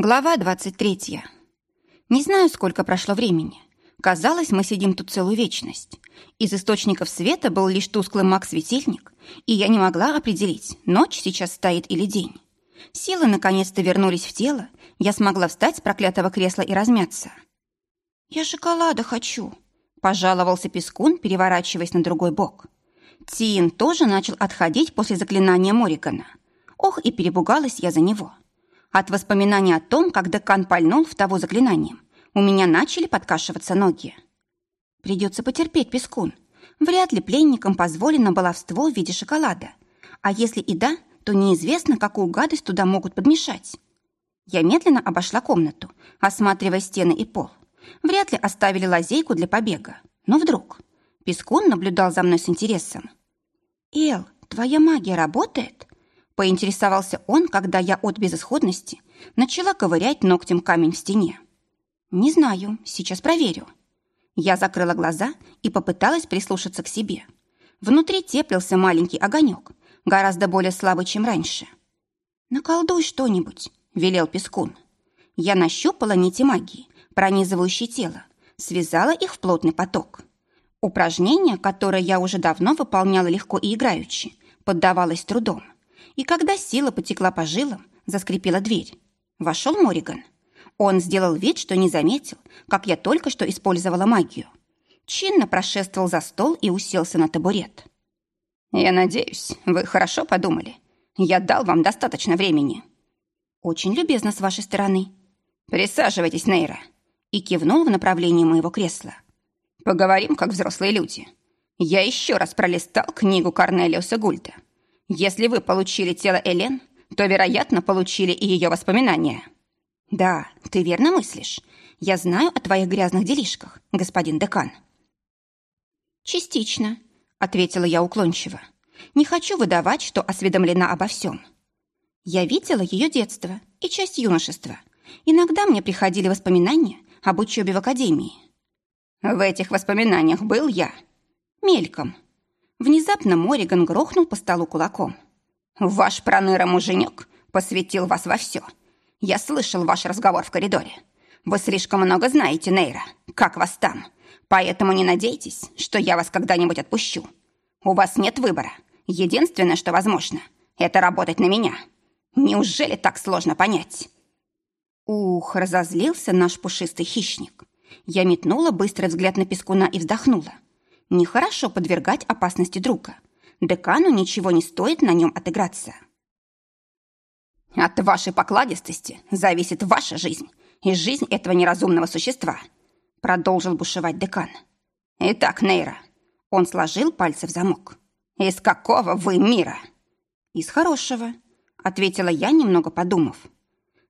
Глава 23. Не знаю, сколько прошло времени. Казалось, мы сидим тут целую вечность. Из источников света был лишь тусклый маг-светильник, и я не могла определить, ночь сейчас стоит или день. Силы наконец-то вернулись в тело, я смогла встать с проклятого кресла и размяться. «Я шоколада хочу», — пожаловался Пескун, переворачиваясь на другой бок. Тиин тоже начал отходить после заклинания Моригана. Ох, и перепугалась я за него. — от воспоминаний о том, как декан пальнул в того заклинанием, у меня начали подкашиваться ноги. Придется потерпеть, Пескун. Вряд ли пленникам позволено баловство в виде шоколада. А если и да, то неизвестно, какую гадость туда могут подмешать. Я медленно обошла комнату, осматривая стены и пол. Вряд ли оставили лазейку для побега. Но вдруг... Пескун наблюдал за мной с интересом. «Эл, твоя магия работает?» Поинтересовался он, когда я от безысходности начала ковырять ногтем камень в стене. «Не знаю, сейчас проверю». Я закрыла глаза и попыталась прислушаться к себе. Внутри теплился маленький огонек, гораздо более слабый, чем раньше. «Наколдуй что-нибудь», — велел Пескун. Я нащупала нити магии, пронизывающие тело, связала их в плотный поток. Упражнение, которое я уже давно выполняла легко и играючи, поддавалось трудом. И когда сила потекла по жилам, заскрипела дверь. Вошел Мориган. Он сделал вид, что не заметил, как я только что использовала магию. Чинно прошествовал за стол и уселся на табурет. «Я надеюсь, вы хорошо подумали. Я дал вам достаточно времени». «Очень любезно с вашей стороны». «Присаживайтесь, Нейра», и кивнул в направлении моего кресла. «Поговорим, как взрослые люди. Я еще раз пролистал книгу Корнелиуса Гульда. Если вы получили тело Элен, то, вероятно, получили и ее воспоминания. Да, ты верно мыслишь. Я знаю о твоих грязных делишках, господин декан. Частично, ответила я уклончиво. Не хочу выдавать, что осведомлена обо всем. Я видела ее детство и часть юношества. Иногда мне приходили воспоминания об учебе в академии. В этих воспоминаниях был я. Мельком. Внезапно Мориган грохнул по столу кулаком. «Ваш проныра-муженек посвятил вас во все. Я слышал ваш разговор в коридоре. Вы слишком много знаете, Нейра. Как вас там? Поэтому не надейтесь, что я вас когда-нибудь отпущу. У вас нет выбора. Единственное, что возможно, это работать на меня. Неужели так сложно понять?» Ух, разозлился наш пушистый хищник. Я метнула быстрый взгляд на Пескуна и вздохнула. Нехорошо подвергать опасности друга. Декану ничего не стоит на нем отыграться. От вашей покладистости зависит ваша жизнь и жизнь этого неразумного существа, продолжил бушевать декан. Итак, Нейра, он сложил пальцы в замок. Из какого вы мира? Из хорошего, ответила я, немного подумав.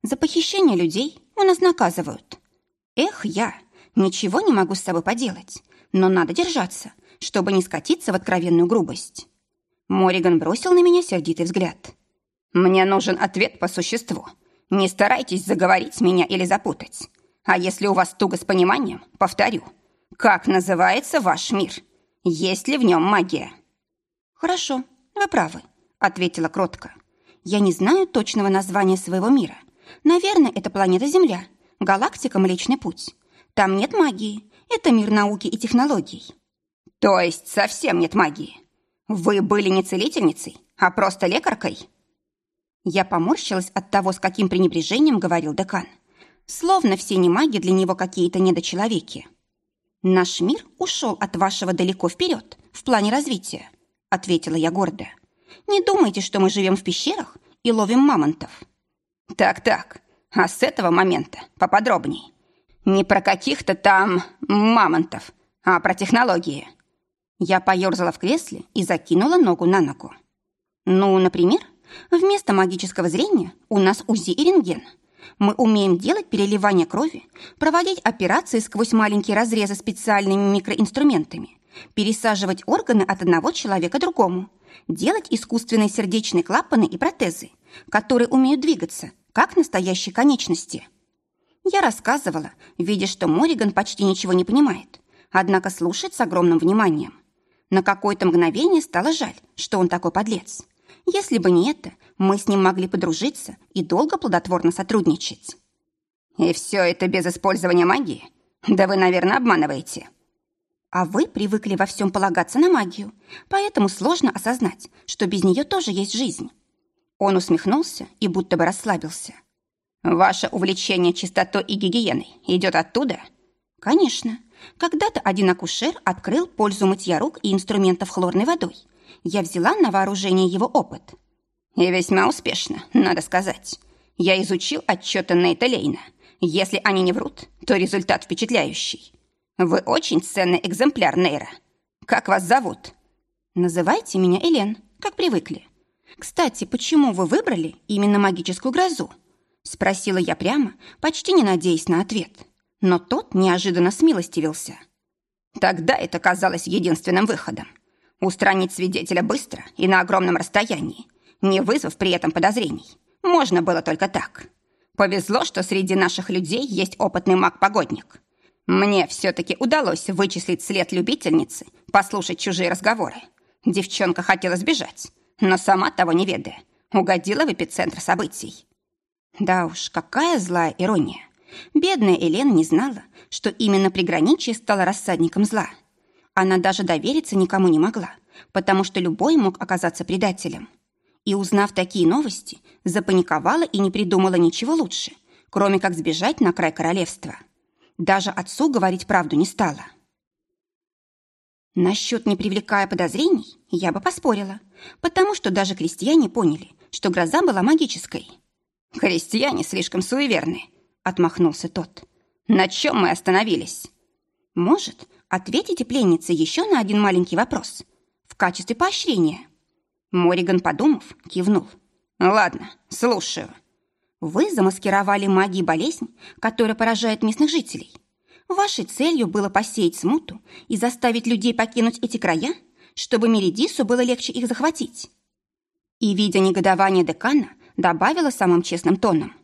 За похищение людей у нас наказывают. Эх, я ничего не могу с собой поделать но надо держаться, чтобы не скатиться в откровенную грубость. Мориган бросил на меня сердитый взгляд. «Мне нужен ответ по существу. Не старайтесь заговорить меня или запутать. А если у вас туго с пониманием, повторю. Как называется ваш мир? Есть ли в нем магия?» «Хорошо, вы правы», — ответила кротко. «Я не знаю точного названия своего мира. Наверное, это планета Земля, галактика Млечный Путь. Там нет магии, это мир науки и технологий. То есть совсем нет магии. Вы были не целительницей, а просто лекаркой? Я поморщилась от того, с каким пренебрежением говорил декан. Словно все не маги для него какие-то недочеловеки. Наш мир ушел от вашего далеко вперед в плане развития, ответила я гордо. Не думайте, что мы живем в пещерах и ловим мамонтов. Так-так, а с этого момента поподробней. Не про каких-то там мамонтов, а про технологии. Я поерзала в кресле и закинула ногу на ногу. Ну, например, вместо магического зрения у нас УЗИ и рентген. Мы умеем делать переливание крови, проводить операции сквозь маленькие разрезы специальными микроинструментами, пересаживать органы от одного человека другому, делать искусственные сердечные клапаны и протезы, которые умеют двигаться, как настоящие конечности – я рассказывала, видя, что Мориган почти ничего не понимает, однако слушает с огромным вниманием. На какое-то мгновение стало жаль, что он такой подлец. Если бы не это, мы с ним могли подружиться и долго плодотворно сотрудничать. И все это без использования магии? Да вы, наверное, обманываете. А вы привыкли во всем полагаться на магию, поэтому сложно осознать, что без нее тоже есть жизнь. Он усмехнулся и будто бы расслабился. Ваше увлечение чистотой и гигиеной идет оттуда? Конечно. Когда-то один акушер открыл пользу мытья рук и инструментов хлорной водой. Я взяла на вооружение его опыт. И весьма успешно, надо сказать. Я изучил отчеты Нейта Лейна. Если они не врут, то результат впечатляющий. Вы очень ценный экземпляр, Нейра. Как вас зовут? Называйте меня Элен, как привыкли. Кстати, почему вы выбрали именно магическую грозу? Спросила я прямо, почти не надеясь на ответ. Но тот неожиданно смилостивился. Тогда это казалось единственным выходом. Устранить свидетеля быстро и на огромном расстоянии, не вызвав при этом подозрений. Можно было только так. Повезло, что среди наших людей есть опытный маг-погодник. Мне все-таки удалось вычислить след любительницы, послушать чужие разговоры. Девчонка хотела сбежать, но сама того не ведая, угодила в эпицентр событий. Да уж, какая злая ирония. Бедная Елена не знала, что именно приграничье стало рассадником зла. Она даже довериться никому не могла, потому что любой мог оказаться предателем. И, узнав такие новости, запаниковала и не придумала ничего лучше, кроме как сбежать на край королевства. Даже отцу говорить правду не стала. Насчет не привлекая подозрений я бы поспорила, потому что даже крестьяне поняли, что гроза была магической. «Крестьяне слишком суеверны», — отмахнулся тот. «На чем мы остановились?» «Может, ответите пленнице еще на один маленький вопрос в качестве поощрения?» Мориган, подумав, кивнул. «Ладно, слушаю. Вы замаскировали магией болезнь, которая поражает местных жителей. Вашей целью было посеять смуту и заставить людей покинуть эти края, чтобы Меридису было легче их захватить». И, видя негодование декана, добавила самым честным тоном.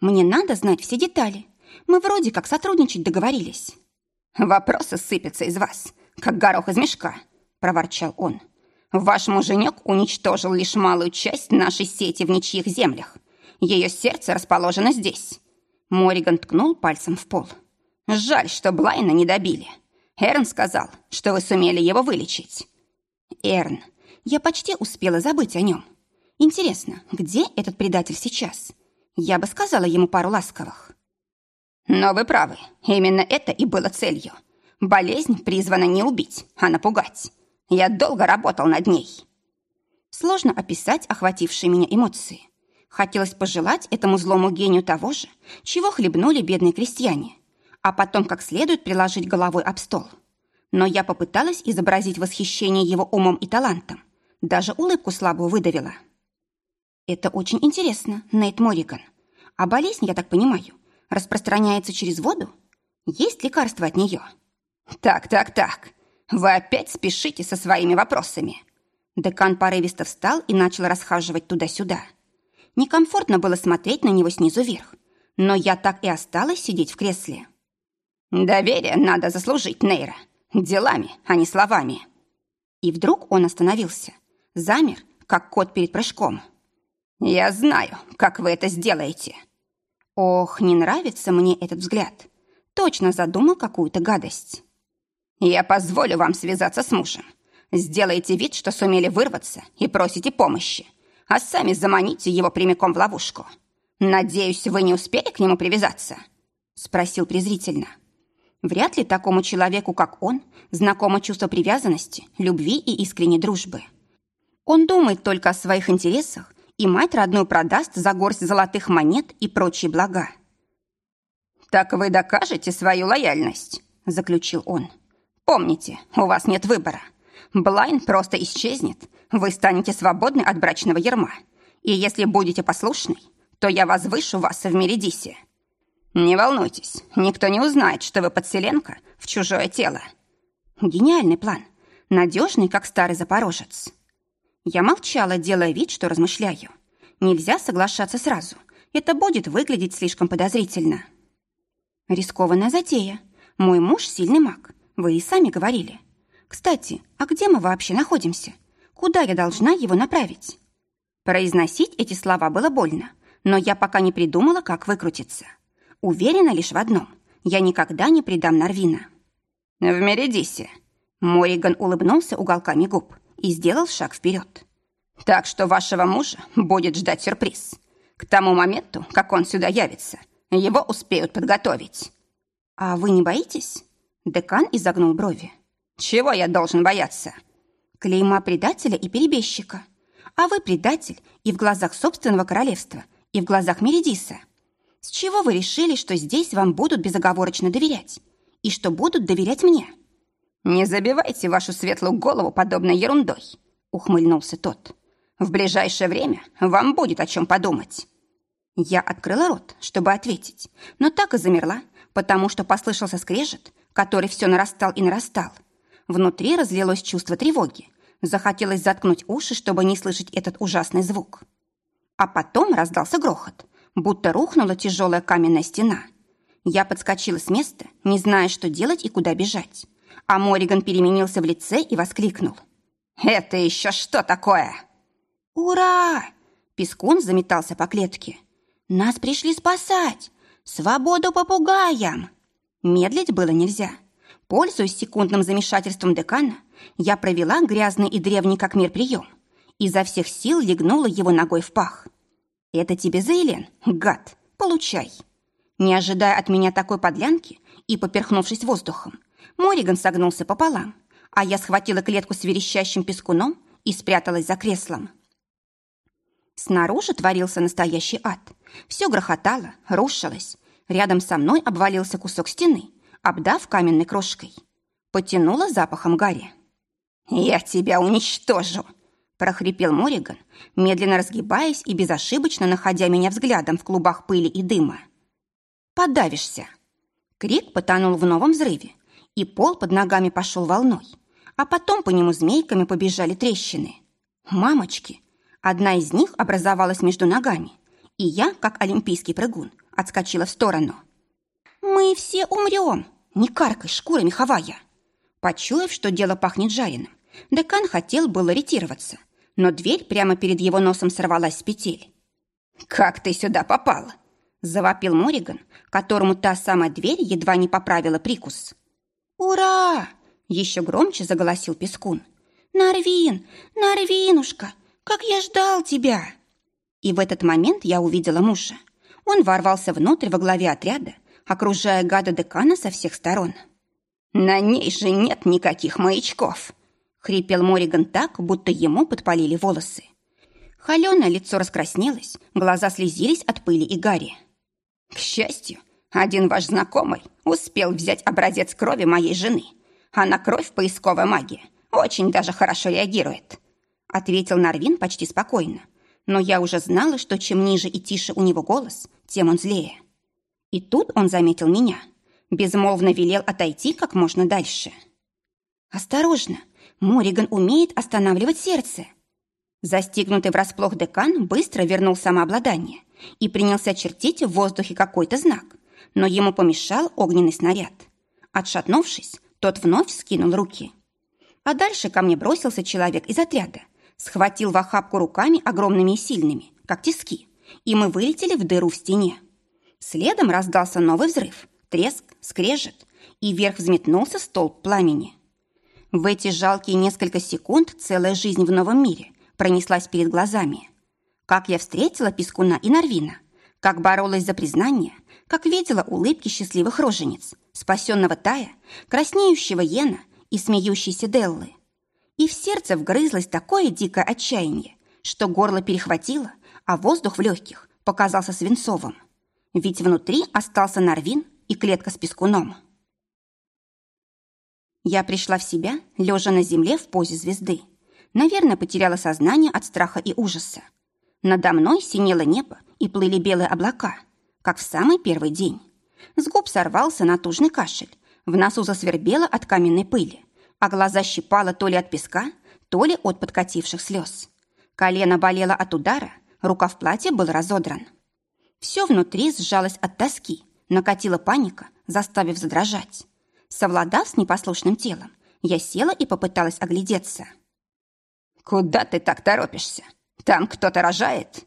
«Мне надо знать все детали. Мы вроде как сотрудничать договорились». «Вопросы сыпятся из вас, как горох из мешка», – проворчал он. «Ваш муженек уничтожил лишь малую часть нашей сети в ничьих землях. Ее сердце расположено здесь». Мориган ткнул пальцем в пол. «Жаль, что Блайна не добили. Эрн сказал, что вы сумели его вылечить». «Эрн, я почти успела забыть о нем. Интересно, где этот предатель сейчас? Я бы сказала ему пару ласковых. Но вы правы, именно это и было целью. Болезнь призвана не убить, а напугать. Я долго работал над ней. Сложно описать охватившие меня эмоции. Хотелось пожелать этому злому гению того же, чего хлебнули бедные крестьяне, а потом как следует приложить головой об стол. Но я попыталась изобразить восхищение его умом и талантом. Даже улыбку слабую выдавила. Это очень интересно, Нейт Морриган. А болезнь, я так понимаю, распространяется через воду? Есть лекарство от нее? Так, так, так. Вы опять спешите со своими вопросами. Декан порывисто встал и начал расхаживать туда-сюда. Некомфортно было смотреть на него снизу вверх, но я так и осталась сидеть в кресле. Доверие надо заслужить, Нейра. Делами, а не словами. И вдруг он остановился. Замер, как кот перед прыжком. «Я знаю, как вы это сделаете». Ох, не нравится мне этот взгляд. Точно задумал какую-то гадость. «Я позволю вам связаться с мужем. Сделайте вид, что сумели вырваться и просите помощи, а сами заманите его прямиком в ловушку. Надеюсь, вы не успели к нему привязаться?» Спросил презрительно. Вряд ли такому человеку, как он, знакомо чувство привязанности, любви и искренней дружбы. Он думает только о своих интересах и мать родную продаст за горсть золотых монет и прочие блага. «Так вы докажете свою лояльность», — заключил он. «Помните, у вас нет выбора. Блайн просто исчезнет, вы станете свободны от брачного ярма. И если будете послушны, то я возвышу вас в Меридисе. Не волнуйтесь, никто не узнает, что вы подселенка в чужое тело». Гениальный план, надежный, как старый запорожец. Я молчала, делая вид, что размышляю. Нельзя соглашаться сразу. Это будет выглядеть слишком подозрительно. Рискованная затея. Мой муж сильный маг. Вы и сами говорили. Кстати, а где мы вообще находимся? Куда я должна его направить? Произносить эти слова было больно, но я пока не придумала, как выкрутиться. Уверена лишь в одном. Я никогда не предам Нарвина. В Меридисе. Мориган улыбнулся уголками губ и сделал шаг вперед. Так что вашего мужа будет ждать сюрприз. К тому моменту, как он сюда явится, его успеют подготовить. А вы не боитесь? Декан изогнул брови. Чего я должен бояться? Клейма предателя и перебежчика. А вы предатель и в глазах собственного королевства, и в глазах Меридиса. С чего вы решили, что здесь вам будут безоговорочно доверять? И что будут доверять мне? Не забивайте вашу светлую голову подобной ерундой, ухмыльнулся тот. В ближайшее время вам будет о чем подумать. Я открыла рот, чтобы ответить, но так и замерла, потому что послышался скрежет, который все нарастал и нарастал. Внутри разлилось чувство тревоги. Захотелось заткнуть уши, чтобы не слышать этот ужасный звук. А потом раздался грохот, будто рухнула тяжелая каменная стена. Я подскочила с места, не зная, что делать и куда бежать. А Мориган переменился в лице и воскликнул. «Это еще что такое?» «Ура!» Пескун заметался по клетке. «Нас пришли спасать! Свободу попугаям!» Медлить было нельзя. Пользуясь секундным замешательством декана, я провела грязный и древний как мир прием. Изо всех сил легнула его ногой в пах. «Это тебе за Елен, гад! Получай!» Не ожидая от меня такой подлянки и поперхнувшись воздухом, Мориган согнулся пополам, а я схватила клетку с верещащим пескуном и спряталась за креслом. Снаружи творился настоящий ад. Все грохотало, рушилось. Рядом со мной обвалился кусок стены, обдав каменной крошкой. Потянуло запахом гари. «Я тебя уничтожу!» прохрипел Мориган, медленно разгибаясь и безошибочно находя меня взглядом в клубах пыли и дыма. «Подавишься!» Крик потонул в новом взрыве, и пол под ногами пошел волной, а потом по нему змейками побежали трещины. «Мамочки!» Одна из них образовалась между ногами, и я, как олимпийский прыгун, отскочила в сторону. «Мы все умрем! Не каркай, шкура меховая!» Почуяв, что дело пахнет жареным, декан хотел было ретироваться, но дверь прямо перед его носом сорвалась с петель. «Как ты сюда попал?» – завопил Мориган, которому та самая дверь едва не поправила прикус. «Ура!» – еще громче заголосил Пескун. «Нарвин! Нарвинушка! Как я ждал тебя!» И в этот момент я увидела мужа. Он ворвался внутрь во главе отряда, окружая гада декана со всех сторон. «На ней же нет никаких маячков!» Хрипел Мориган так, будто ему подпалили волосы. Холеное лицо раскраснелось, глаза слезились от пыли и гари. «К счастью, один ваш знакомый успел взять образец крови моей жены, а на кровь поисковая магия очень даже хорошо реагирует ответил Нарвин почти спокойно. Но я уже знала, что чем ниже и тише у него голос, тем он злее. И тут он заметил меня. Безмолвно велел отойти как можно дальше. «Осторожно! Мориган умеет останавливать сердце!» Застигнутый врасплох декан быстро вернул самообладание и принялся чертить в воздухе какой-то знак, но ему помешал огненный снаряд. Отшатнувшись, тот вновь скинул руки. А дальше ко мне бросился человек из отряда, схватил в охапку руками огромными и сильными, как тиски, и мы вылетели в дыру в стене. Следом раздался новый взрыв, треск, скрежет, и вверх взметнулся столб пламени. В эти жалкие несколько секунд целая жизнь в новом мире пронеслась перед глазами. Как я встретила Пескуна и Нарвина, как боролась за признание, как видела улыбки счастливых рожениц, спасенного Тая, краснеющего Йена и смеющейся Деллы – и в сердце вгрызлось такое дикое отчаяние, что горло перехватило, а воздух в легких показался свинцовым. Ведь внутри остался Нарвин и клетка с пескуном. Я пришла в себя, лежа на земле в позе звезды. Наверное, потеряла сознание от страха и ужаса. Надо мной синело небо и плыли белые облака, как в самый первый день. С губ сорвался натужный кашель, в носу засвербело от каменной пыли а глаза щипало то ли от песка, то ли от подкативших слез. Колено болело от удара, рука в платье был разодран. Все внутри сжалось от тоски, накатила паника, заставив задрожать. Совладав с непослушным телом, я села и попыталась оглядеться. «Куда ты так торопишься? Там кто-то рожает?»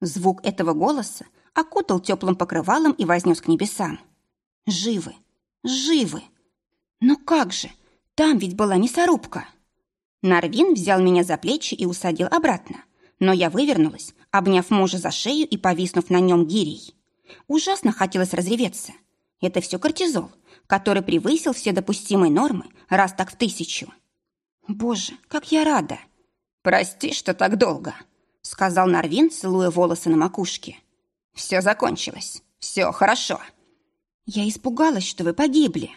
Звук этого голоса окутал теплым покрывалом и вознес к небесам. Живы, живы. Но как же, там ведь была мясорубка. Нарвин взял меня за плечи и усадил обратно, но я вывернулась, обняв мужа за шею и повиснув на нем гирей. Ужасно хотелось разреветься. Это все кортизол, который превысил все допустимые нормы раз так в тысячу. Боже, как я рада! Прости, что так долго, сказал Нарвин, целуя волосы на макушке. Все закончилось, все хорошо. Я испугалась, что вы погибли.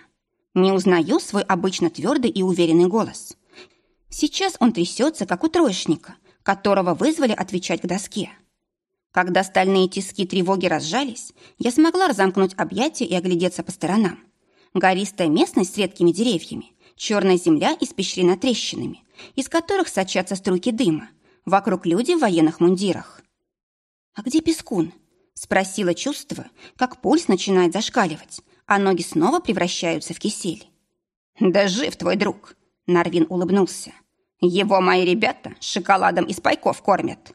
Не узнаю свой обычно твердый и уверенный голос. Сейчас он трясется, как у троечника, которого вызвали отвечать к доске. Когда стальные тиски тревоги разжались, я смогла разомкнуть объятия и оглядеться по сторонам. Гористая местность с редкими деревьями, черная земля испещрена трещинами, из которых сочатся струйки дыма. Вокруг люди в военных мундирах. «А где Пескун?» – спросила, чувствуя, как пульс начинает зашкаливать, а ноги снова превращаются в кисель. «Да жив твой друг!» – Нарвин улыбнулся. «Его мои ребята шоколадом из пайков кормят».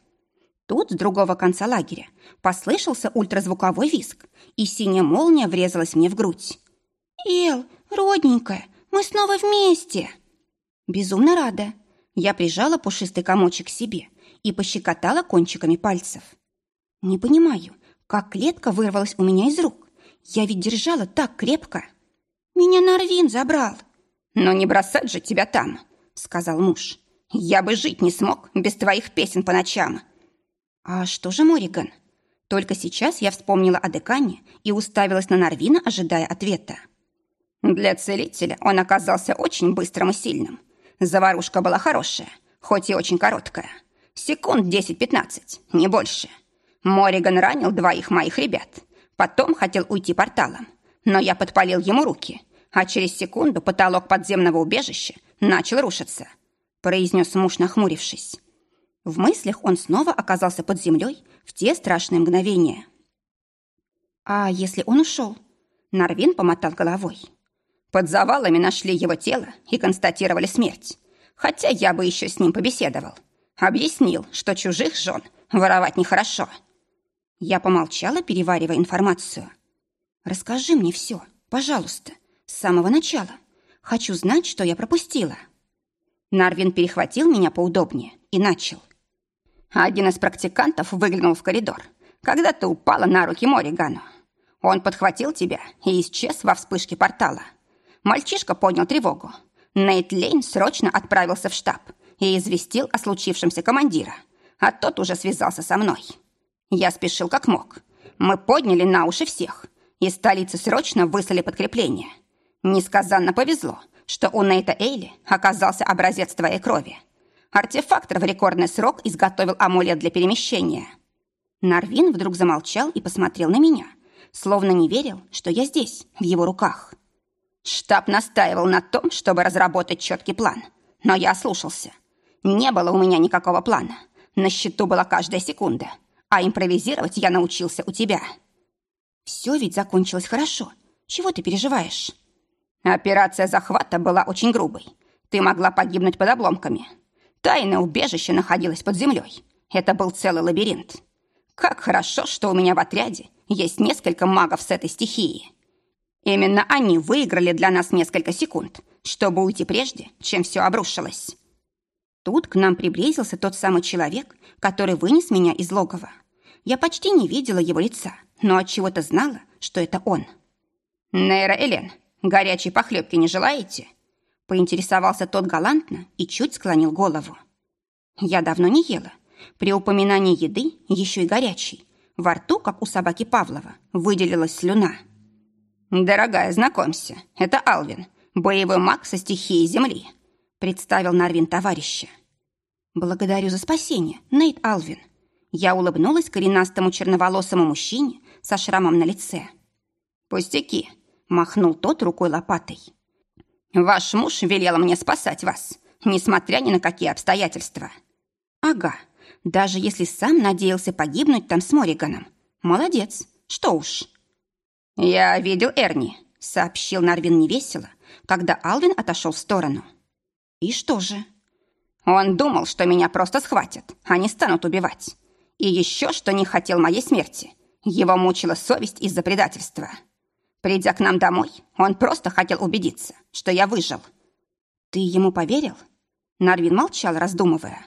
Тут, с другого конца лагеря, послышался ультразвуковой визг, и синяя молния врезалась мне в грудь. «Эл, родненькая, мы снова вместе!» Безумно рада. Я прижала пушистый комочек к себе и пощекотала кончиками пальцев. Не понимаю, как клетка вырвалась у меня из рук. Я ведь держала так крепко. Меня Нарвин забрал. «Но не бросать же тебя там», — сказал муж. «Я бы жить не смог без твоих песен по ночам». «А что же Мориган?» Только сейчас я вспомнила о декане и уставилась на Нарвина, ожидая ответа. Для целителя он оказался очень быстрым и сильным. Заварушка была хорошая, хоть и очень короткая. Секунд 10-15, не больше. Мориган ранил двоих моих ребят. Потом хотел уйти порталом, но я подпалил ему руки, а через секунду потолок подземного убежища начал рушиться, произнес муж, нахмурившись. В мыслях он снова оказался под землей в те страшные мгновения. «А если он ушел?» Нарвин помотал головой. «Под завалами нашли его тело и констатировали смерть. Хотя я бы еще с ним побеседовал. Объяснил, что чужих жен воровать нехорошо». Я помолчала, переваривая информацию. «Расскажи мне все, пожалуйста, с самого начала. Хочу знать, что я пропустила». Нарвин перехватил меня поудобнее и начал. Один из практикантов выглянул в коридор, когда ты упала на руки Моригану. Он подхватил тебя и исчез во вспышке портала. Мальчишка поднял тревогу. Нейт Лейн срочно отправился в штаб и известил о случившемся командира, а тот уже связался со мной. Я спешил как мог. Мы подняли на уши всех. Из столицы срочно выслали подкрепление. Несказанно повезло, что у Нейта Эйли оказался образец твоей крови. Артефактор в рекордный срок изготовил амулет для перемещения. Нарвин вдруг замолчал и посмотрел на меня, словно не верил, что я здесь, в его руках. Штаб настаивал на том, чтобы разработать четкий план, но я ослушался. Не было у меня никакого плана. На счету была каждая секунда, а импровизировать я научился у тебя. Все ведь закончилось хорошо. Чего ты переживаешь? Операция захвата была очень грубой. Ты могла погибнуть под обломками. Тайное убежище находилось под землей. Это был целый лабиринт. Как хорошо, что у меня в отряде есть несколько магов с этой стихии. Именно они выиграли для нас несколько секунд, чтобы уйти прежде, чем все обрушилось. Тут к нам приблизился тот самый человек, который вынес меня из логова. Я почти не видела его лица, но от чего то знала, что это он. «Нейра Элен, горячей похлебки не желаете?» Поинтересовался тот галантно и чуть склонил голову. Я давно не ела. При упоминании еды, еще и горячей, во рту, как у собаки Павлова, выделилась слюна. «Дорогая, знакомься, это Алвин, боевой маг со стихией земли», представил Нарвин товарища. «Благодарю за спасение, Нейт Алвин». Я улыбнулась коренастому черноволосому мужчине со шрамом на лице. «Пустяки», — махнул тот рукой лопатой. Ваш муж велел мне спасать вас, несмотря ни на какие обстоятельства. Ага, даже если сам надеялся погибнуть там с Мориганом. Молодец, что уж. Я видел Эрни, сообщил Нарвин невесело, когда Алвин отошел в сторону. И что же? Он думал, что меня просто схватят, а не станут убивать. И еще, что не хотел моей смерти. Его мучила совесть из-за предательства. Придя к нам домой, он просто хотел убедиться, что я выжил. Ты ему поверил? Нарвин молчал, раздумывая.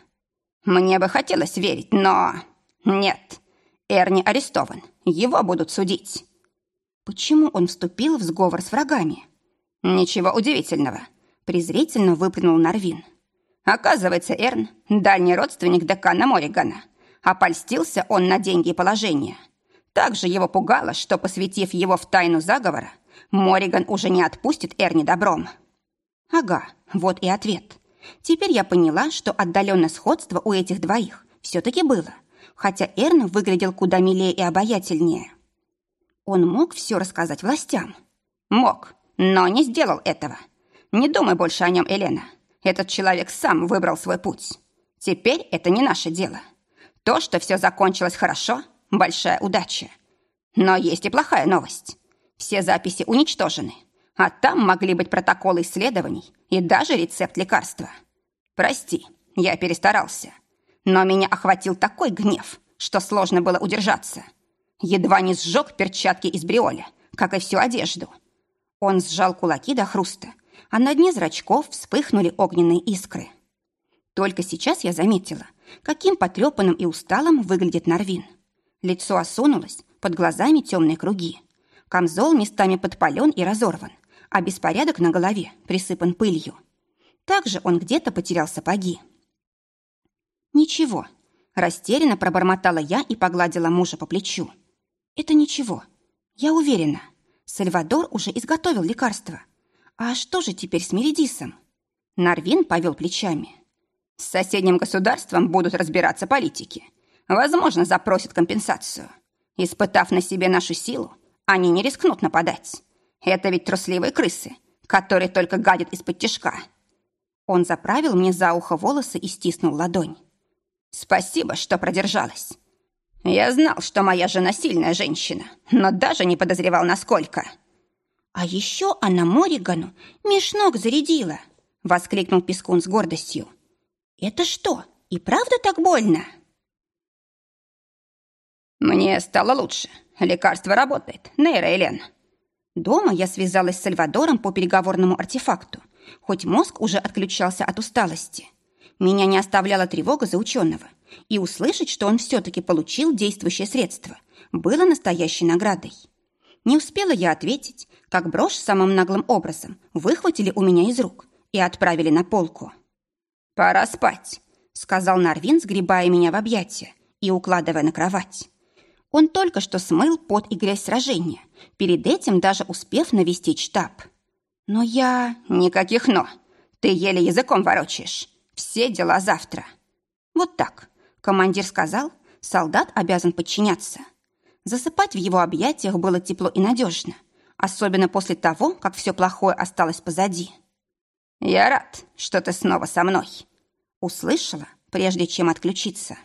Мне бы хотелось верить, но... Нет, Эрни арестован, его будут судить. Почему он вступил в сговор с врагами? Ничего удивительного, презрительно выплюнул Нарвин. Оказывается, Эрн – дальний родственник декана Моригана. Опольстился он на деньги и положение. Также его пугало, что, посвятив его в тайну заговора, Мориган уже не отпустит Эрни добром. Ага, вот и ответ. Теперь я поняла, что отдаленное сходство у этих двоих все-таки было, хотя Эрн выглядел куда милее и обаятельнее. Он мог все рассказать властям? Мог, но не сделал этого. Не думай больше о нем, Елена. Этот человек сам выбрал свой путь. Теперь это не наше дело. То, что все закончилось хорошо, большая удача. Но есть и плохая новость. Все записи уничтожены, а там могли быть протоколы исследований и даже рецепт лекарства. Прости, я перестарался. Но меня охватил такой гнев, что сложно было удержаться – Едва не сжег перчатки из бриоля, как и всю одежду. Он сжал кулаки до хруста, а на дне зрачков вспыхнули огненные искры. Только сейчас я заметила, каким потрепанным и усталым выглядит Нарвин. Лицо осунулось, под глазами темные круги. Камзол местами подпален и разорван, а беспорядок на голове присыпан пылью. Также он где-то потерял сапоги. «Ничего», – растерянно пробормотала я и погладила мужа по плечу. Это ничего. Я уверена. Сальвадор уже изготовил лекарство. А что же теперь с Меридисом? Нарвин повел плечами. С соседним государством будут разбираться политики. Возможно, запросят компенсацию. Испытав на себе нашу силу, они не рискнут нападать. Это ведь трусливые крысы, которые только гадят из-под тишка. Он заправил мне за ухо волосы и стиснул ладонь. Спасибо, что продержалась. Я знал, что моя жена сильная женщина, но даже не подозревал, насколько. А еще она Моригану меж ног зарядила, воскликнул Пескун с гордостью. Это что, и правда так больно? Мне стало лучше. Лекарство работает, Нейра Элен. Дома я связалась с Сальвадором по переговорному артефакту, хоть мозг уже отключался от усталости. Меня не оставляла тревога за ученого, и услышать, что он все-таки получил действующее средство, было настоящей наградой. Не успела я ответить, как брошь самым наглым образом выхватили у меня из рук и отправили на полку. «Пора спать», — сказал Нарвин, сгребая меня в объятия и укладывая на кровать. Он только что смыл пот и грязь сражения, перед этим даже успев навестить штаб. Но я... Никаких «но». Ты еле языком ворочаешь. Все дела завтра. Вот так. Командир сказал, солдат обязан подчиняться. Засыпать в его объятиях было тепло и надежно, особенно после того, как все плохое осталось позади. «Я рад, что ты снова со мной», — услышала, прежде чем отключиться.